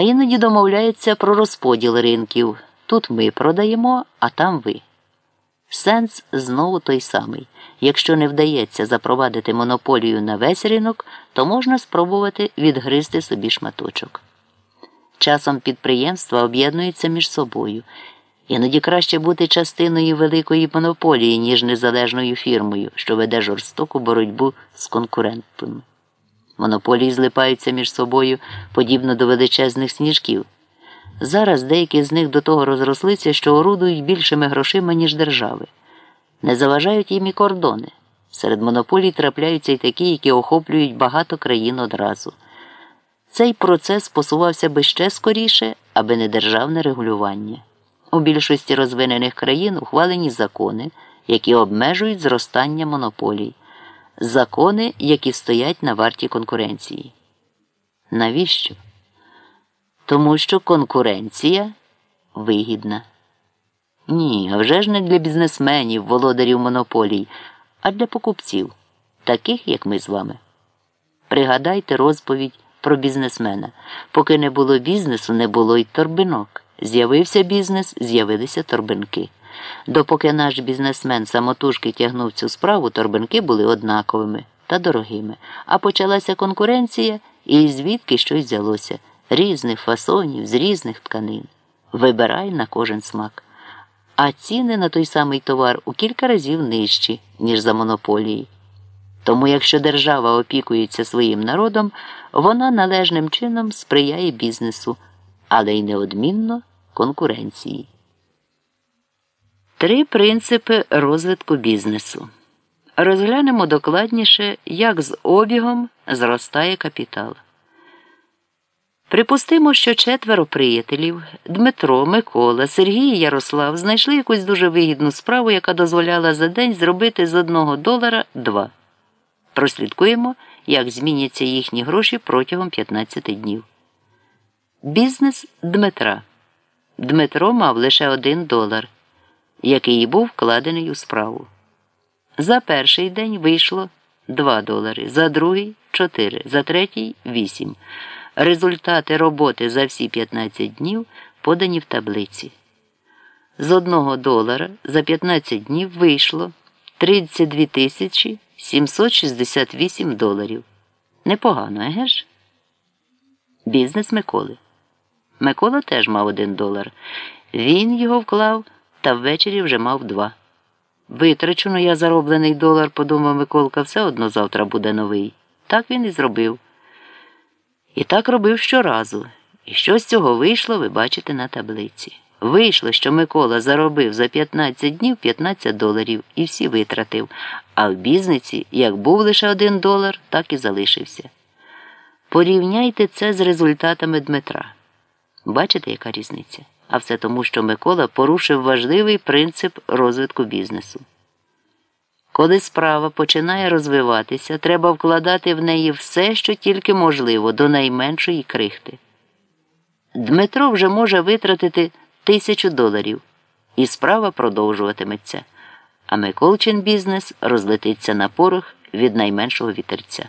а іноді домовляються про розподіл ринків. Тут ми продаємо, а там ви. Сенс знову той самий. Якщо не вдається запровадити монополію на весь ринок, то можна спробувати відгризти собі шматочок. Часом підприємства об'єднуються між собою. Іноді краще бути частиною великої монополії, ніж незалежною фірмою, що веде жорстоку боротьбу з конкурентами. Монополії злипаються між собою подібно до величезних сніжків. Зараз деякі з них до того розрослися, що орудують більшими грошима, ніж держави. Не заважають їм і кордони. Серед монополій трапляються й такі, які охоплюють багато країн одразу. Цей процес посувався би ще скоріше, аби не державне регулювання. У більшості розвинених країн ухвалені закони, які обмежують зростання монополій, закони, які стоять на варті конкуренції. Навіщо? Тому що конкуренція вигідна. Ні, а вже ж не для бізнесменів, володарів монополій, а для покупців, таких, як ми з вами. Пригадайте розповідь про бізнесмена. Поки не було бізнесу, не було й торбинок. З'явився бізнес, з'явилися торбинки. Допоки наш бізнесмен самотужки тягнув цю справу, торбинки були однаковими та дорогими. А почалася конкуренція, і звідки щось взялося різних фасонів, з різних тканин. Вибирай на кожен смак. А ціни на той самий товар у кілька разів нижчі, ніж за монополії. Тому, якщо держава опікується своїм народом, вона належним чином сприяє бізнесу, але й неодмінно конкуренції. Три принципи розвитку бізнесу. Розглянемо докладніше, як з обігом зростає капітал. Припустимо, що четверо приятелів Дмитро, Микола, Сергій і Ярослав знайшли якусь дуже вигідну справу, яка дозволяла за день зробити з одного долара два. Прослідкуємо, як зміняться їхні гроші протягом 15 днів. Бізнес Дмитра. Дмитро мав лише один долар, який був вкладений у справу. За перший день вийшло 2 долари, за другий 4, за третій 8. Результати роботи за всі 15 днів подані в таблиці. З 1 долара за 15 днів вийшло 32 тисячі 768 доларів. Непогано, еге ж? Бізнес Миколи. Микола теж мав один долар. Він його вклав та ввечері вже мав два. Витрачено я зароблений долар, подумав Миколка, все одно завтра буде новий. Так він і зробив. І так робив щоразу. І що з цього вийшло, ви бачите на таблиці. Вийшло, що Микола заробив за 15 днів 15 доларів і всі витратив, а в бізнесі як був лише один долар, так і залишився. Порівняйте це з результатами Дмитра. Бачите, яка різниця? А все тому, що Микола порушив важливий принцип розвитку бізнесу. Коли справа починає розвиватися, треба вкладати в неї все, що тільки можливо, до найменшої крихти. Дмитро вже може витратити тисячу доларів, і справа продовжуватиметься, а Миколчин бізнес розлетиться на порох від найменшого вітерця.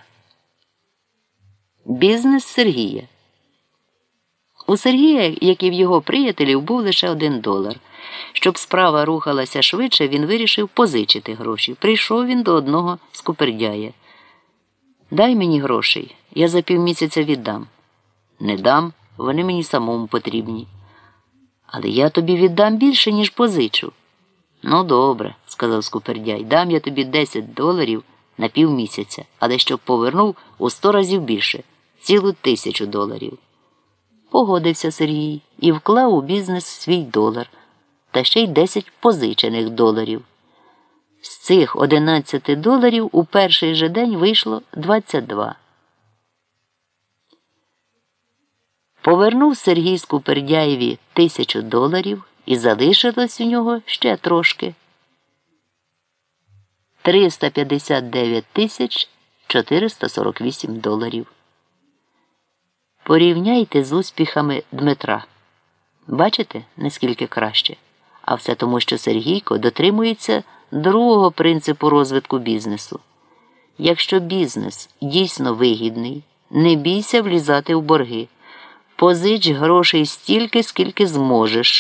Бізнес Сергія. У Сергія, як і в його приятелів, був лише один долар. Щоб справа рухалася швидше, він вирішив позичити гроші. Прийшов він до одного скупердяя. Дай мені грошей, я за півмісяця віддам. Не дам, вони мені самому потрібні. Але я тобі віддам більше, ніж позичу. Ну, добре, сказав скупердяй, дам я тобі 10 доларів на півмісяця, але щоб повернув у сто разів більше, цілу тисячу доларів. Погодився Сергій і вклав у бізнес свій долар та ще й 10 позичених доларів. З цих 11 доларів у перший же день вийшло 22. Повернув Сергій Скупердяєві тисячу доларів і залишилось у нього ще трошки. 359 тисяч 448 доларів. Порівняйте з успіхами Дмитра. Бачите, наскільки краще? А все тому, що Сергійко дотримується другого принципу розвитку бізнесу. Якщо бізнес дійсно вигідний, не бійся влізати в борги. Позич грошей стільки, скільки зможеш.